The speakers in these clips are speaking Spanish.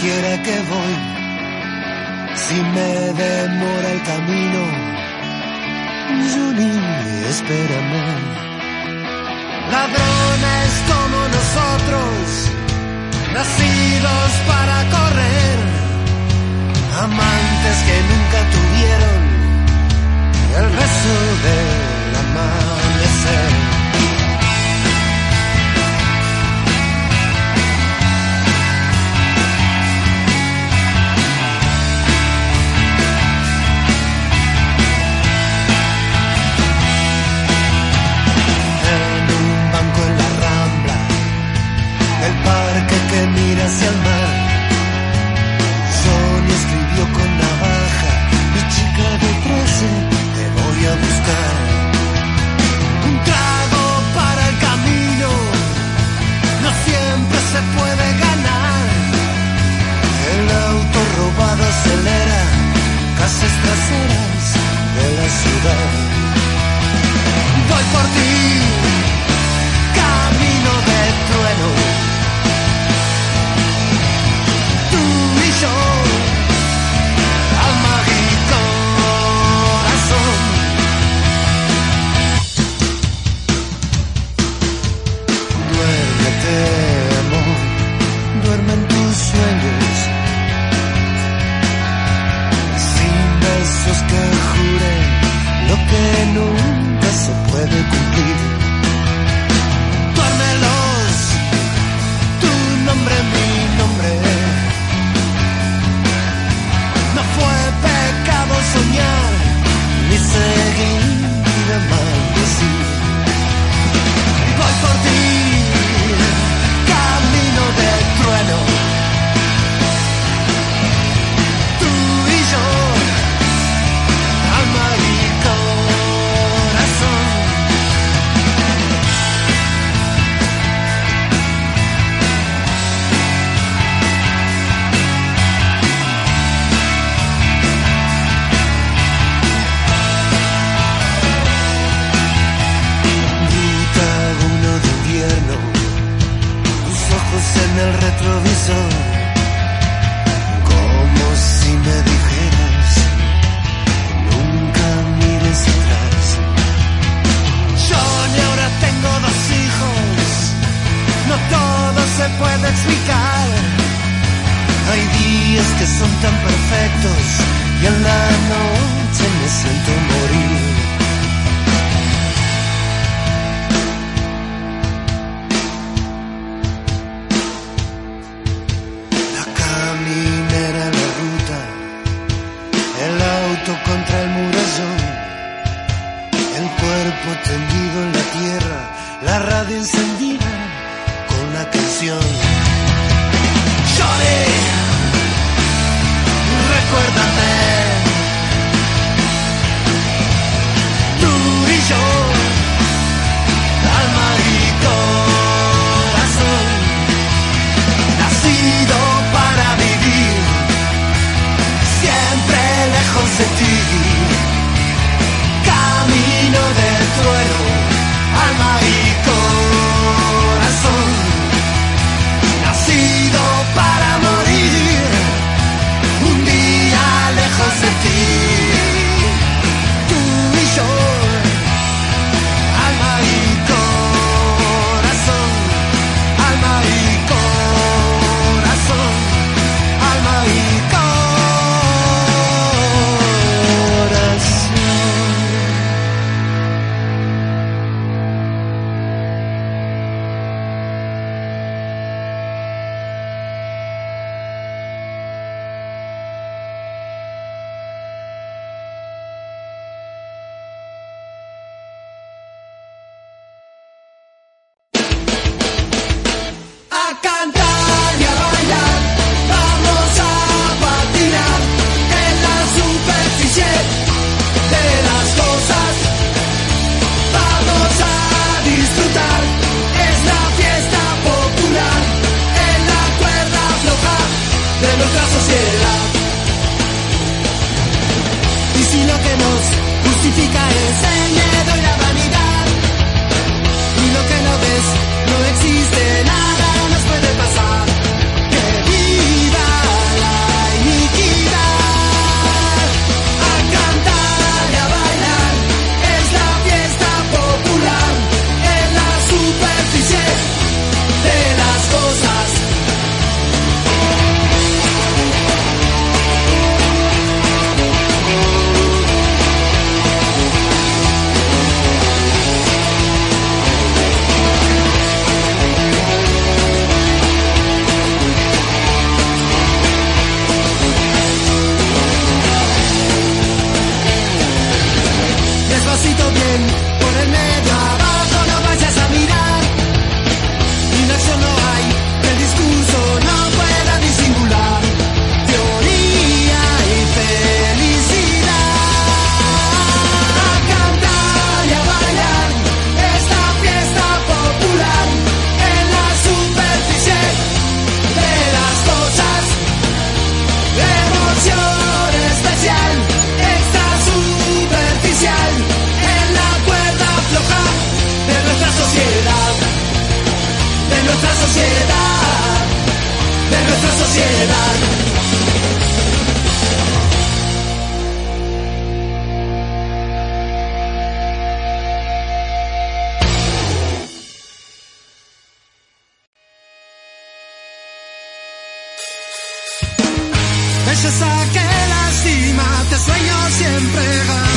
quiera que voy, si me demora el camino, Johnny, espérame. Ladrones como nosotros, nacidos para correr, amantes que nunca tuvieron el beso de la mar. calles traseras de la ciudad. Voy por ti. son tan perfectos y en la noche me siento. sueño siempre gana.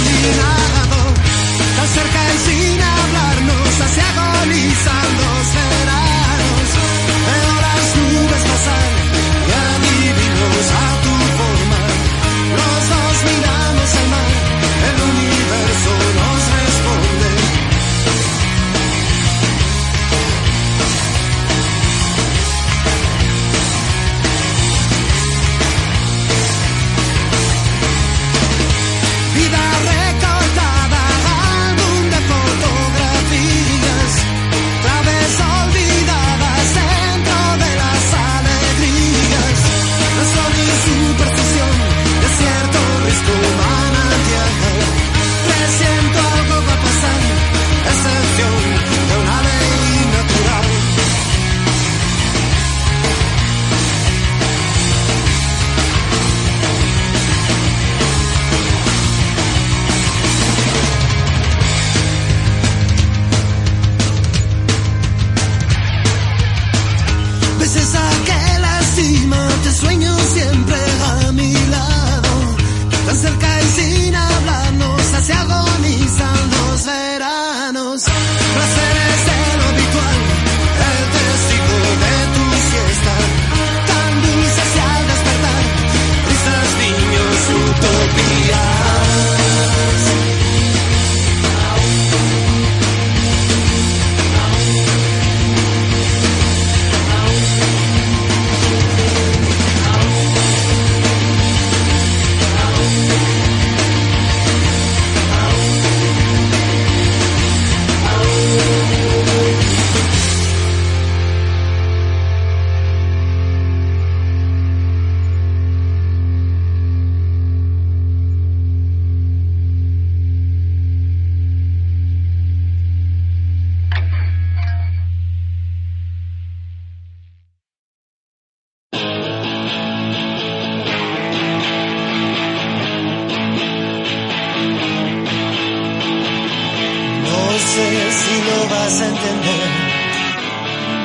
sé si lo vas a entender,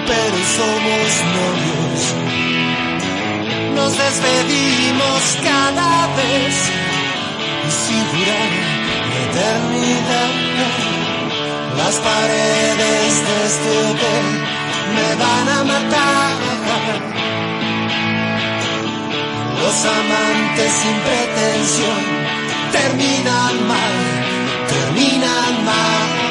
pero somos novios. Nos despedimos cada vez y sin jurar la eternidad. Las paredes de este hotel me van a matar. Los amantes sin pretensión terminan mal, terminan mal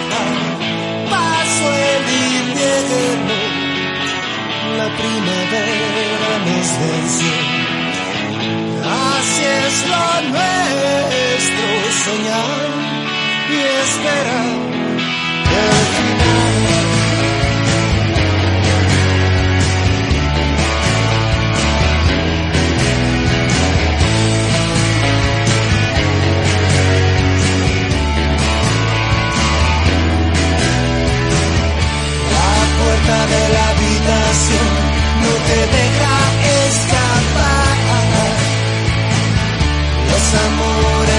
la primavera nos venció. Así es lo nuestro, soñar y esperar. de la habitación no te deja escapar. Los amores.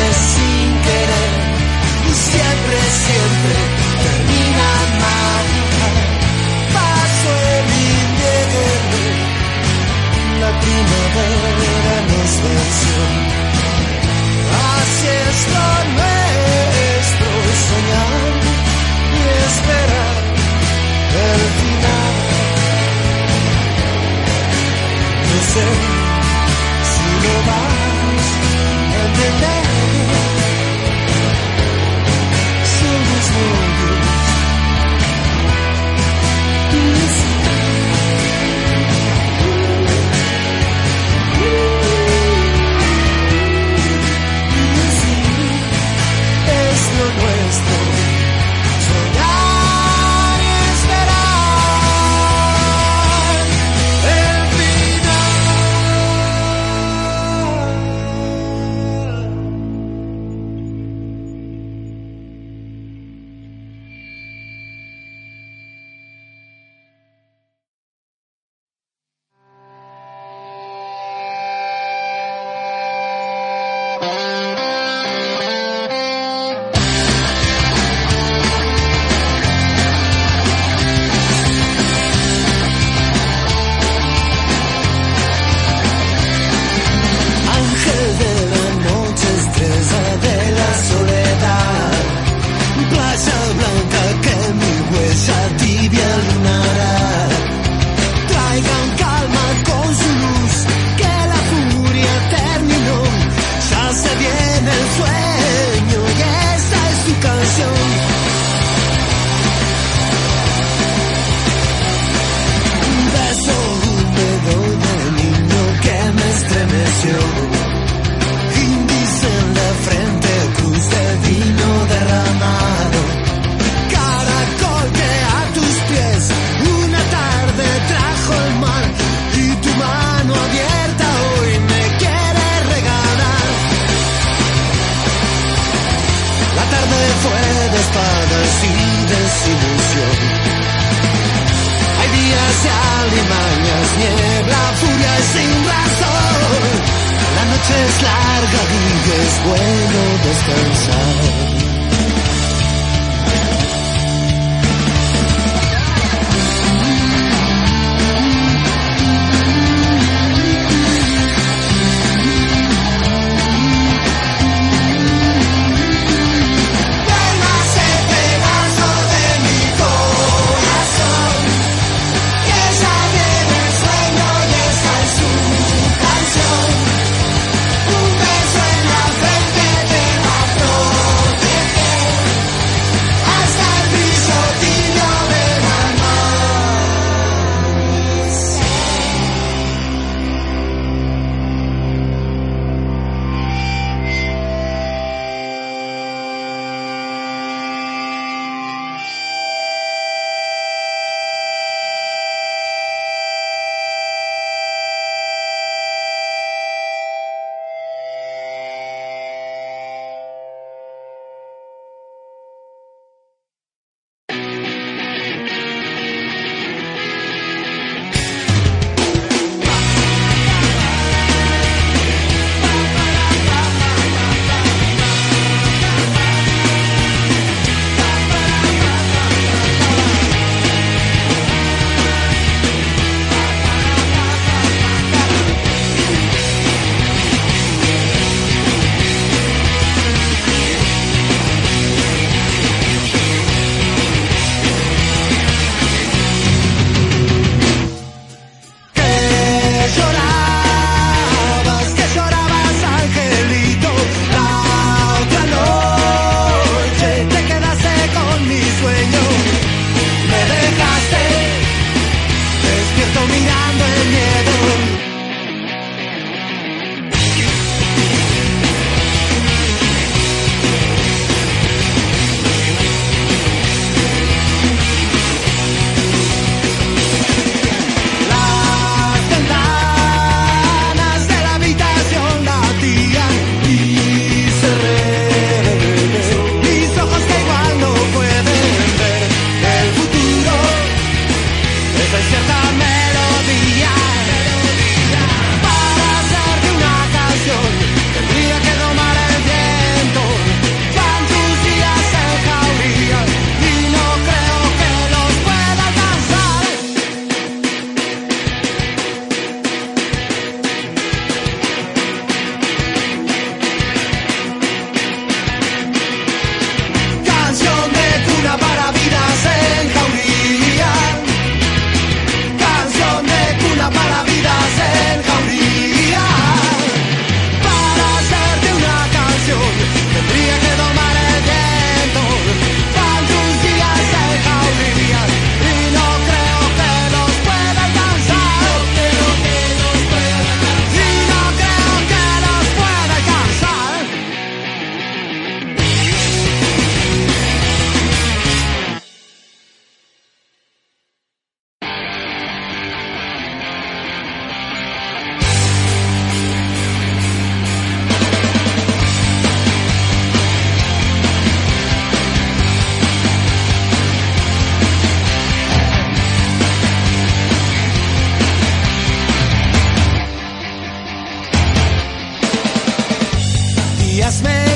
Yes, man.